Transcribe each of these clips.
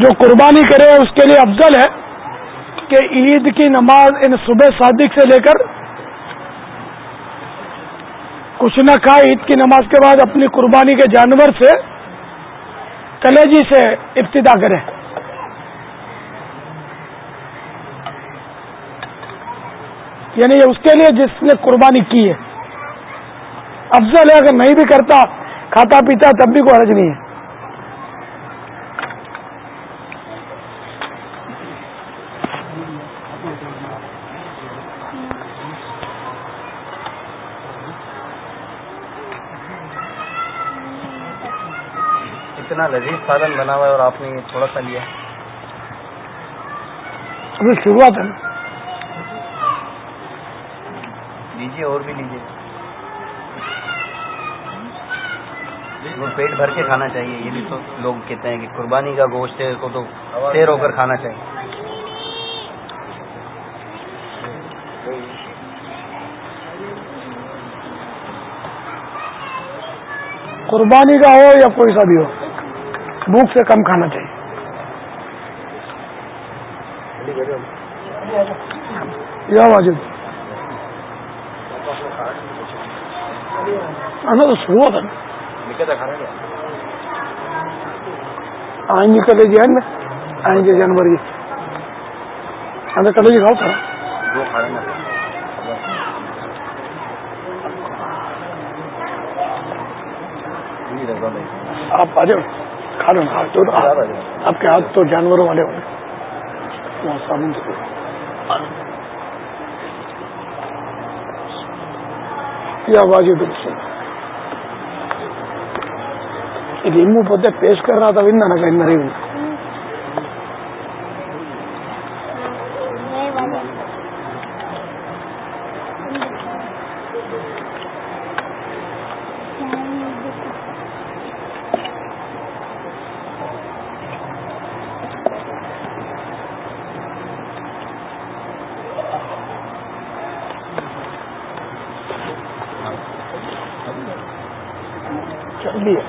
جو قربانی کرے اس کے لیے افضل ہے کہ عید کی نماز ان صبح صادق سے لے کر کچھ نہ کھائے عید کی نماز کے بعد اپنی قربانی کے جانور سے، کلیجی سے ابتدا کرے یعنی اس کے لیے جس نے قربانی کی ہے۔ افضل ہے، اگر نہیں بھی کرتا، کھاتا پیتا تب بھی کوئی حرج نہیں ہے۔ لذیذ سالن بنا ہوا ہے اور آپ نے یہ تھوڑا سا لیا۔ ابھی شروعات ہے لیجیے اور بھی لیجیے وہ پیٹ بھر کے کھانا چاہیے یہ بھی تو لوگ کہتے ہیں کہ قربانی کا گوشت ہے اس کو تو تیر ہو کر کھانا چاہیے۔ قربانی کا ہو یا کوئی سا بھی ہو؟ بھوک سے کم کھانا چاہیے۔ یا واجب تو تھا۔ آئیں گے کلے جی آئیں آئیں گے جانور جی کلے جی کھاؤ تھا۔ آپ آ جاؤ۔ کھا لو تو آپ کے ہاتھ تو جانوروں والے ہوں۔ گے صابن سے یا واجب ریمو پودے پیش کر رہا تھا نہ کہیں ریمو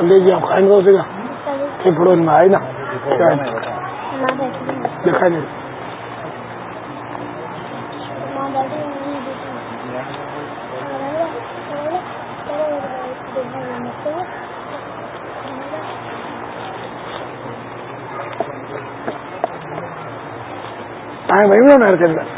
لے جی آپ کھائیں گے اسے گا۔ پھر میں آئے نا۔ دکھائی نہیں آئے بھائی میں میرے چل آئے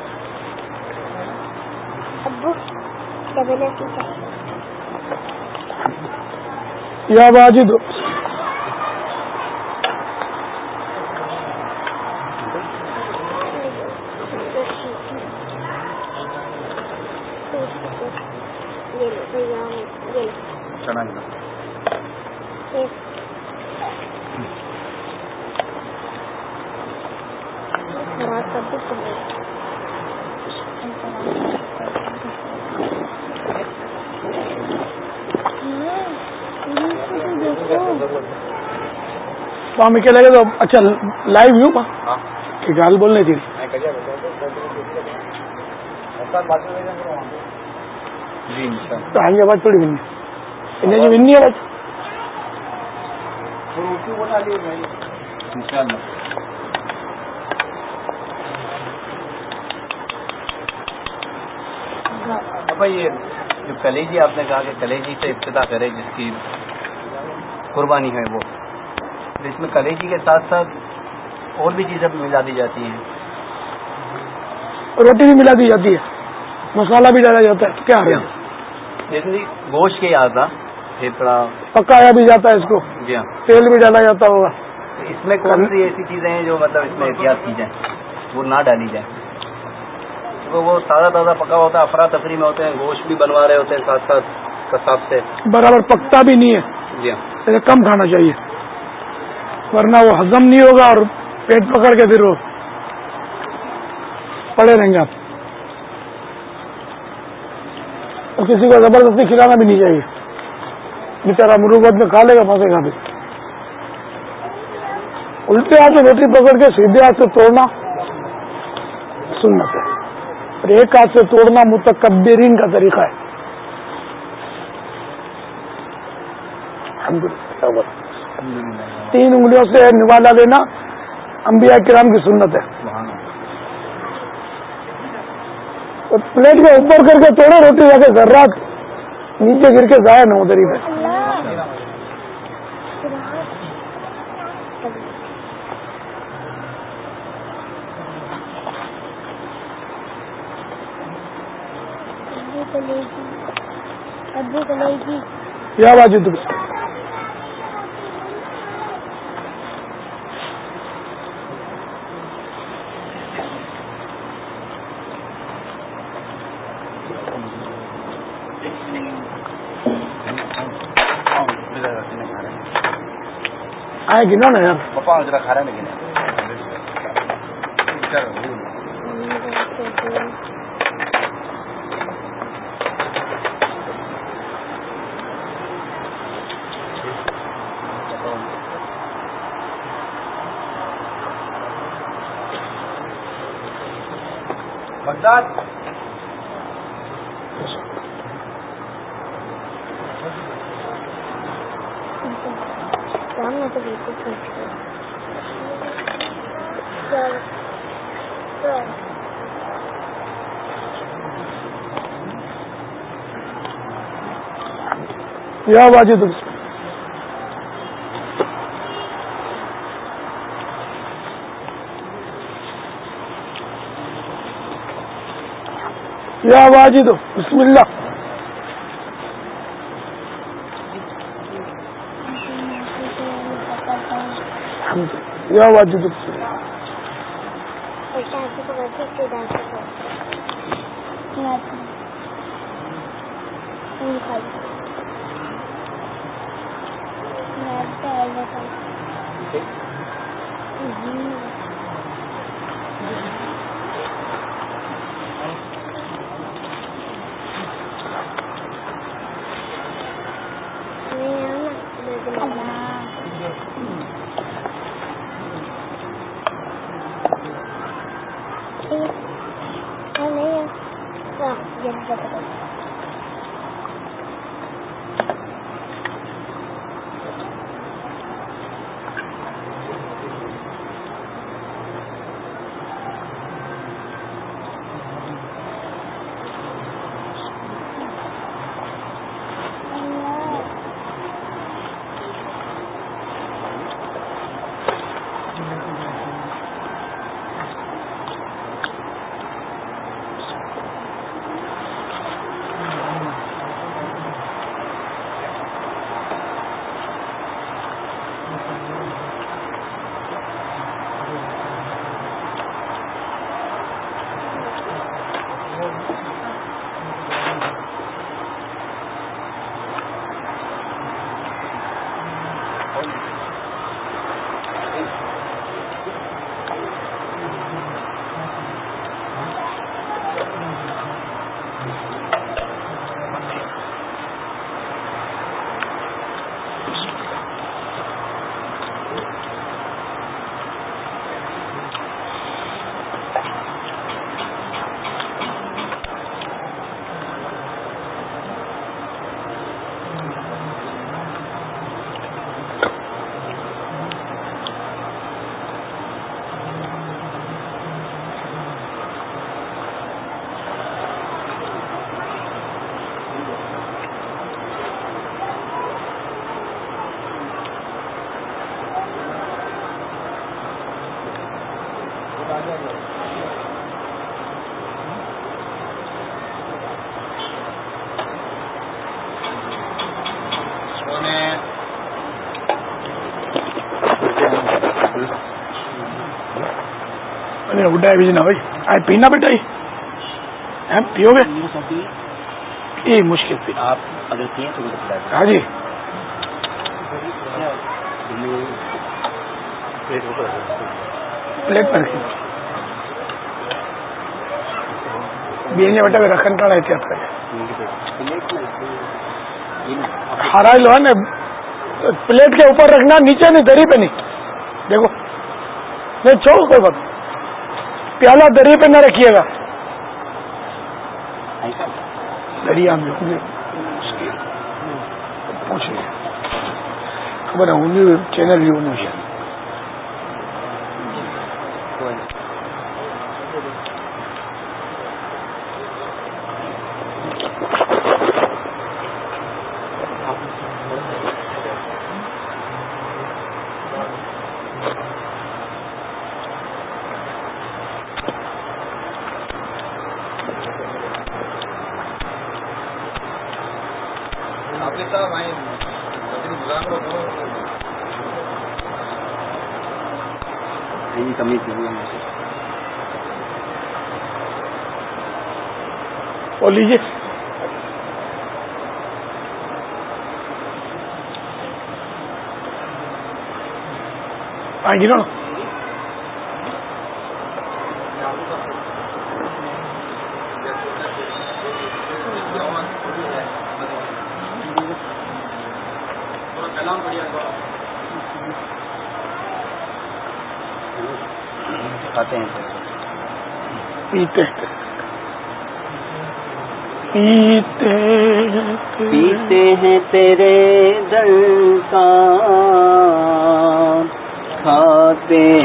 یا باجی ہمیں کیا لگے تو اچھا لائیو ہوں۔ ہاں۔ کہ گال بولنے تھی۔ آئیں گے آواز تھوڑی بننی انہیں جی بننی آواز؟ بھائی جو کلیجی آپ نے کہا کہ کلیجی سے ابتدا کرے جس کی قربانی ہے وہ۔ اس میں کلیجی کے ساتھ ساتھ اور بھی چیزیں ملا دی جاتی ہیں۔ روٹی بھی ملا دی جاتی ہے۔ مسالہ بھی ڈالا جاتا ہے۔ کیا جیسے گوشت کے تھا پھیپڑا پکایا بھی جاتا ہے اس کو۔ جی ہاں۔ تیل بھی ڈالا جاتا ہوگا۔ اس میں کون سی ایسی چیزیں ہیں جو مطلب اس میں احتیاط کی جائیں؟ وہ نہ ڈالی جائے کیونکہ وہ تازہ تازہ پکا ہوتا ہے افراتفری میں ہوتے ہیں گوشت بھی بنوا رہے ہوتے ہیں ساتھ ساتھ کساب سے۔ برابر پکتا بھی نہیں ہے۔ جی ہاں۔ کم کھانا چاہیے۔ ورنہ وہ ہزم نہیں ہوگا اور پیٹ پکڑ کے پھر وہ پڑے رہیں گے آپ۔ اور کسی کو زبردستی کھلانا بھی نہیں چاہیے۔ بےچارا مروبت میں کھا لے گا، پھنسے گا بھی۔ الٹے ہاتھ سے روٹی پکڑ کے، سیدھے ہاتھ سے توڑنا سنت ہے۔ اور ایک ہاتھ سے توڑنا متکبرین کا طریقہ ہے۔ تین انگلیوں سے نوالا لینا انبیاء کرام کی سنت ہے۔ پلیٹ کے اوپر کر کے توڑے روٹی جا کے ذرات نیچے گر کے ضائع نہ ہو دری میں یا باجی تم آئے گی نا یار پپا ذرا کھا رہا لیکن بغداد تو بالکل یا باجی تم؟ یا باجی تو بسم اللہ۔ یا باجی اڈا بھی نہ بھائی آج پینا بیٹا پیو گے یہ مشکل تھی آپ اگر کیے تو ہاں جی پلیٹ پر رکھیں بینے بیٹا بھی رکھن کا احتیاط کرے ہرا لو ہے نا پلیٹ کے اوپر رکھنا نیچے نہیں دری پہ نہیں دیکھو نہیں چھوڑ کوئی بات پیالہ دری پہ نہ رکھیے گا۔ دریا میں پوچھ لیا خبر ہے چینل بھی انہوں نے کمی تھی اور لیجیے آئیں گی نا۔ کھاتے ہیں۔ پیتے۔ پیتے پیتے ہیں تیرے دل کا۔ کھاتے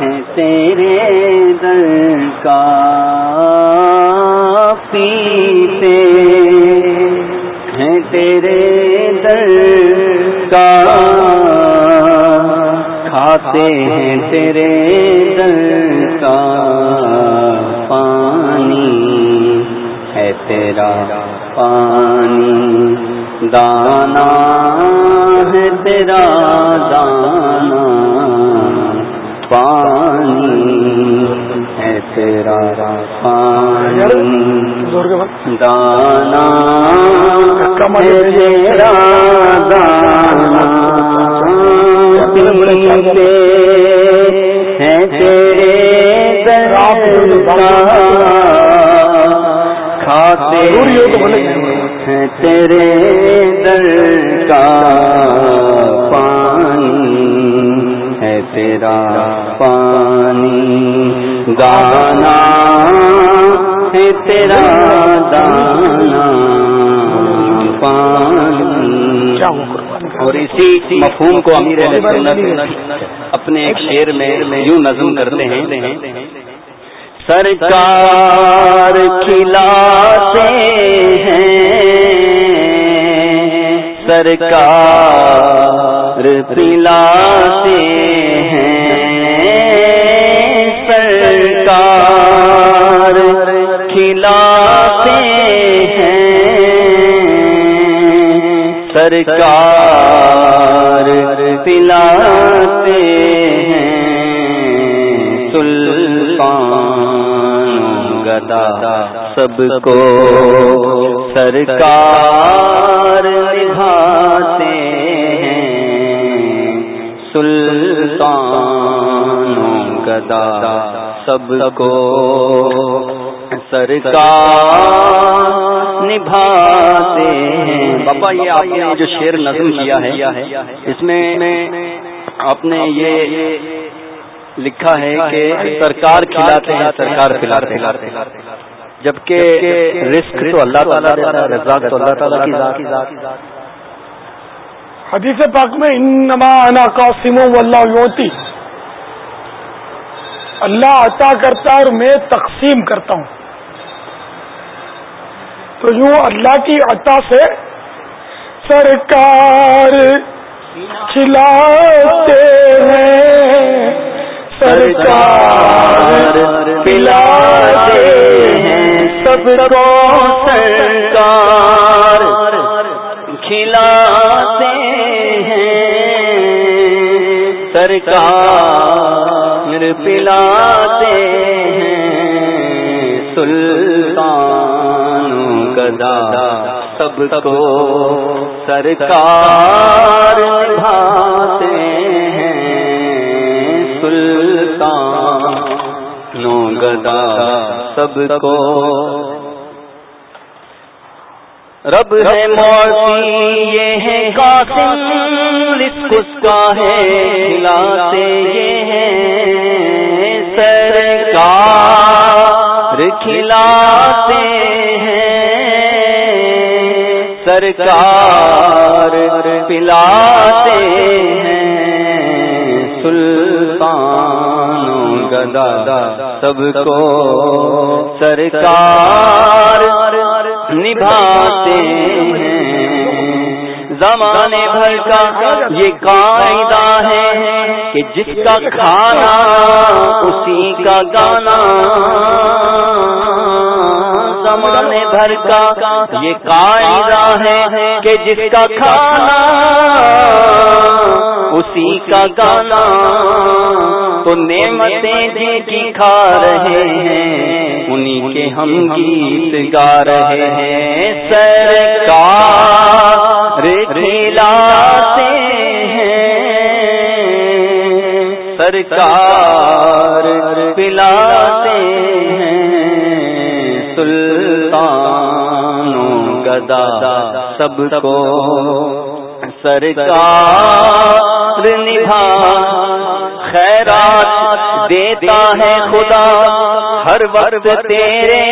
ہیں تیرے دل کا۔ پیتے ہیں تیرے دل کا۔ کھاتے ہیں تیرے دل کا پانی ہے تیرا پانی، دانا ہے تیرا دانا، پانی ہے تیرا پانی۔ زور کے بعد دانا تیرا دانا ہیں تیرے کھاتے ہیں تیرے دل کا پانی ہے تیرا پانی دانا ہے تیرا دانا، پانی۔ اور اسی مفہوم کو امیر سنت اپنے ایک شعر میں یوں نظم کرتے ہیں۔ سرکار کھلاتے ہیں، سرکار پلاتے ہیں۔ سرکار کھلاتے ہیں۔ سرکار پلاتے ہیں۔ سلطان گدا سب کو سرکار نبھاتے ہیں۔ سلطان گدا سب کو سرکار نبھاتے ہیں۔ بابا، یہ آپ نے جو شعر نظم کیا ہے، اس میں آپ نے یہ لکھا ہے کہ سرکار کھلاتے ہیں، سرکار پلاتے ہیں۔ جبکہ رزق تو اللہ تعالیٰ دیتا رزاق تو اللہ تعالیٰ کی ذات حدیث پاک میں انما انا قاسم واللہ یوتی اللہ عطا کرتا ہے اور میں تقسیم کرتا ہوں۔ تو یوں اللہ کی عطا سے سرکار کھلاتے ہیں، سرکار پلاتے ہیں سب کو سرکار کھلاتے ہیں، سرکار پلاتے سب کو سرکار نبھاتے ہیں سلطان نو گدا سب کو رب ہے موتی یہ ہے قاسم رزق اس کا ہے کھلاتے یہ ہے سرکار کھلاتے سرکار پلاتے ہیں سلطان گدا سب کو سرکار نبھاتے ہیں۔ زمانے بھر کا یہ قاعدہ ہے کہ جس کا کھانا اسی کا گانا زمانے بھر کا یہ قاعدہ ہے کہ جس کا کھانا اسی کا گانا تو نعمتیں جن کی کھا رہے ہیں انہیں کے ہم گیت گا رہے ہیں۔ سرکار کھلاتے ہیں۔ سرکار پلاتے گدا سب کو سرکار نبھا، خیرات دیتا ہے خدا، ہر وقت تیرے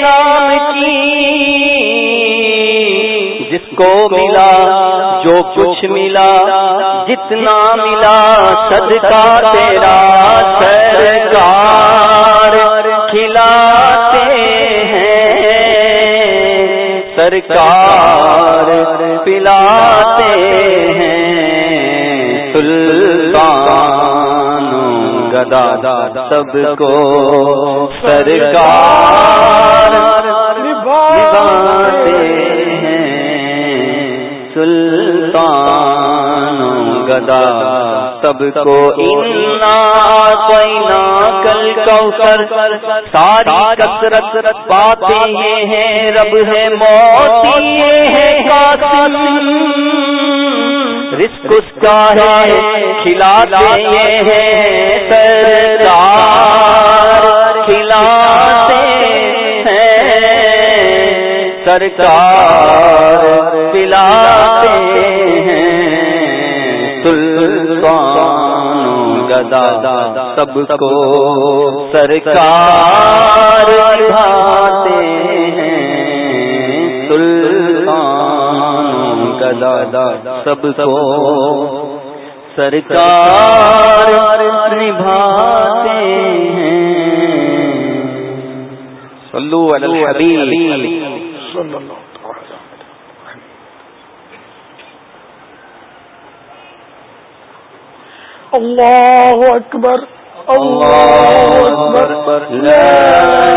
نام کی۔ جس کو ملا، جو کچھ ملا، جتنا ملا، صدقہ تیرا، سرکار کھلاتے سرکار پلاتے ہیں سلطان گدا سب کو سرکار نبھاتے ہیں سلطان گدا سب کو کوئی نا کل کوثر ساری کثرت باتیں یہ ہیں رب ہے موتی یہ ہے قاسم رزق اس کا ہے کھلاتے یہ ہے سرکار کھلاتے ہیں سرکار۔ پلاتے ہیں۔ گدا سب کو سرکار بھاتے ہیں۔ سلطان گدا سب کو سرکار نبھاتے ہیں۔ صلو علی الحبیب۔ صلی اللہ تعالی اللہ اکبر اللہ اکبر، لا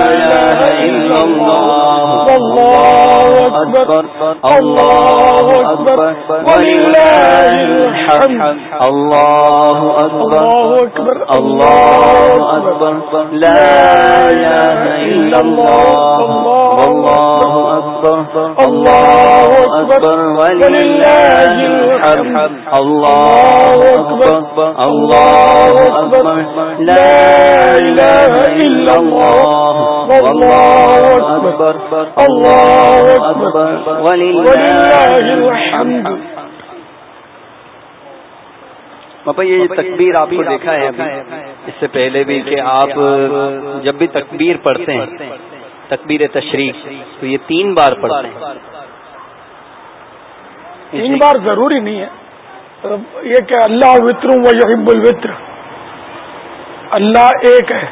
الہ الا اللہ اللہ اکبر اللہ اکبر، وللہ الحمد، اللہ اکبر اللہ اکبر لا الہ الا اللہ واللہ اکبر اللہ اکبر وللہ الحمد. اللہ اکبر اللہ اکبر لا الہ الا اللہ واللہ اکبر اللہ اکبر وللہ الحمد. پاپا یہ تکبیر آپ کو دیکھا ہے اس سے پہلے بھی کہ آپ جب بھی تکبیر پڑھتے ہیں تکبیر تشریف تو یہ تین بار پڑھتے ہیں۔ تین بار ضروری نہیں ہے۔ یہ کہ اللہ وطر و یحب الوطر۔ اللہ ایک ہے۔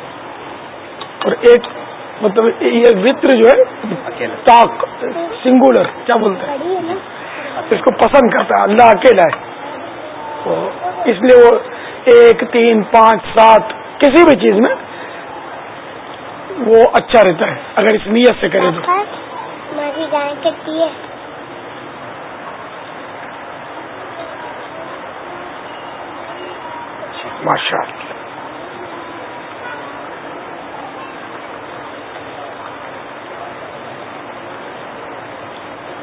اور ایک مطلب یہ وطر جو ہے تاک سنگولر کیا بولتے ہیں؟ اس کو پسند کرتا ہے، اللہ اکیلا ہے۔ تو اس لیے وہ ایک، تین، پانچ، سات، کسی بھی چیز میں وہ اچھا رہتا ہے اگر اس نیت سے کرے تو۔ ماشاء اللہ۔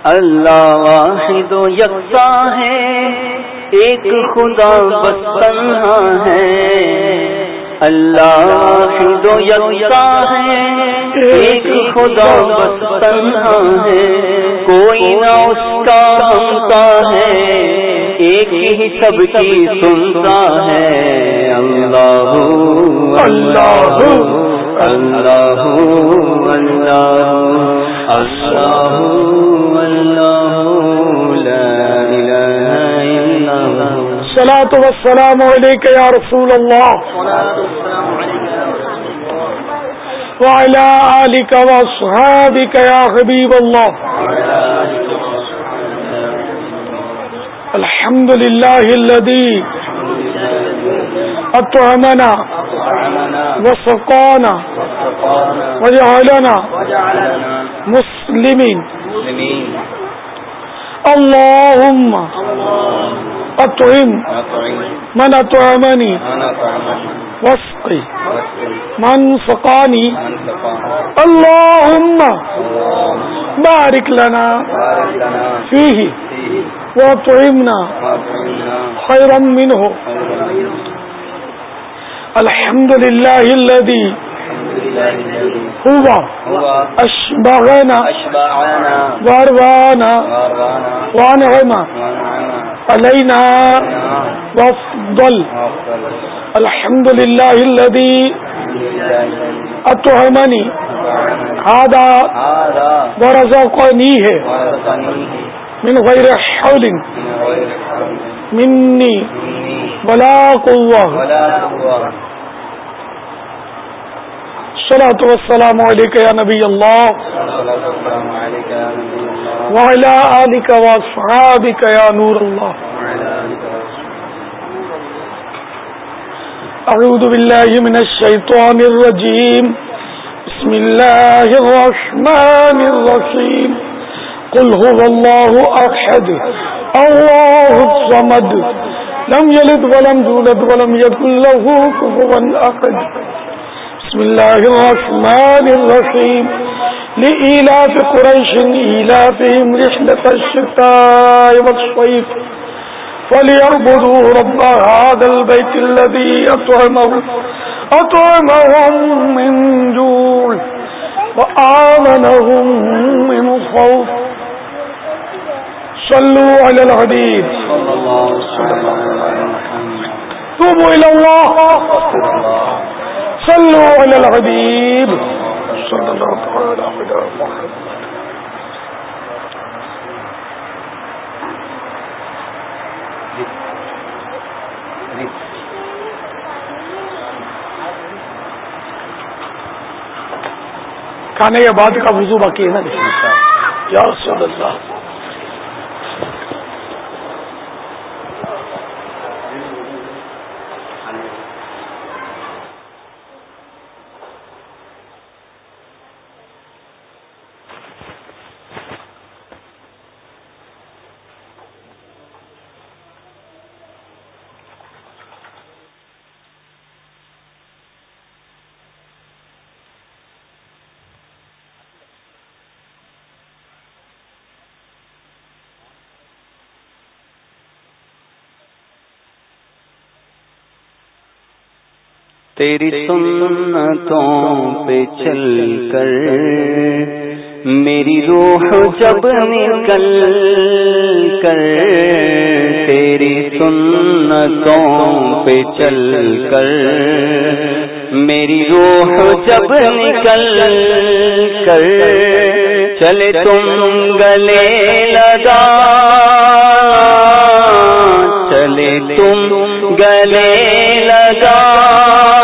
اللہ واحد و یکتا ہے ایک خدا بس تنہا ہے۔ اللہ واحد و یکتا ہے ایک خدا بس تنہا ہے۔ کوئی نہ اس کا ہمتا ہے، ایک ہی سب کی سنتا ہے۔ اللہ اللہ اللہ اللہ سلا تو والسلام عليك يا رسول الله. وعلى آلك وأصحابك يا حبيب الله. الحمد لله الذي أطعمنا وسقانا وجعلنا مسلمين. اللهم أطعم. من أطعمني واسقي. من سقاني. اللهم بارك لنا فيه وأطعمنا خيرا منه. الحمد لله الذي هو أشبغنا واروانا وانعما علينا وافضل. الحمد لله الذي أطعمني. هذا ورزقنيه من غير حول مني. ولا قوة. صلاة والسلام عليك يا نبي الله. وعلى آلك وأصحابك يا نور الله. أعوذ بالله من الشيطان الرجيم. بسم الله الرحمن الرحيم. قل هو الله أحد. الله الصمد. لم يلد ولم يولد ولم يكن له كفوا أحد. بسم الله الرحمن الرحيم لإيلاف قريش إيلافهم رحلة الشتاء والصيف. فليعبدوا رب هذا البيت الذي أطعمهم أطعمهم من جوع وآمنهم من خوف. صلوا على الحبيب توبوا إلى الله. صلوا على الحبيب. صلى الله عليه وسلم کھانے کے بعد کا وضو باقی ہے نا؟ یا رسول اللہ. تیری سنتوں پہ چل کر میری روح جب نکل کر تیری سنتوں پہ چل کر میری روح جب نکل کر چلے تم گلے لگا چلے تم گلے لگا